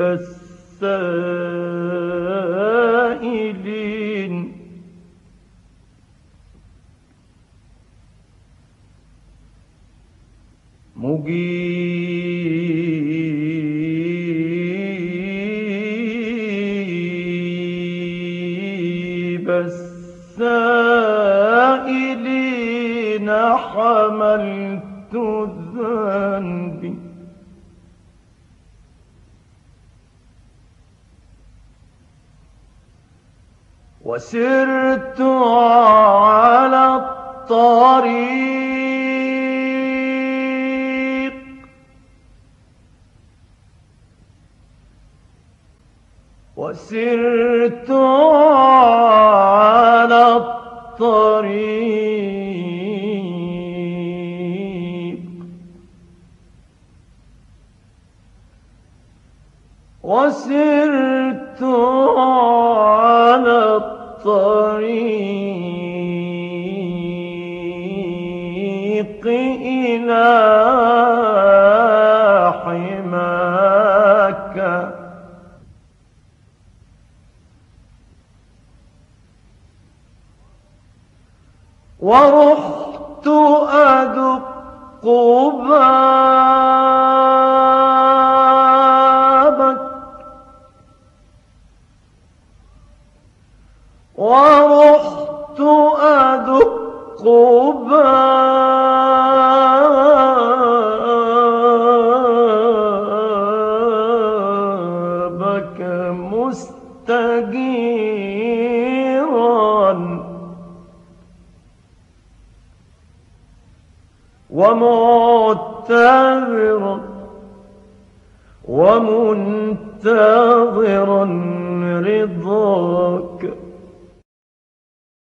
السائلين. مجيب السائلين حملت ذنبي وسرت على الطريق. وسرت على الطريق. وسرت على الطريق إلى حماك. ورحت أدق بابك ورحت أدق بابك مستجيرا. ومعتذرا ومنتظرا رضاك.